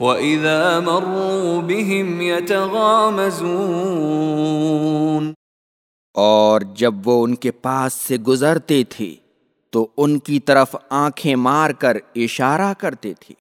وَإِذَا مَرُّوا بِهِمْ يَتَغَامَزُونَ اور جب وہ ان کے پاس سے گزرتے تھے تو ان کی طرف آنکھیں مار کر اشارہ کرتے تھے۔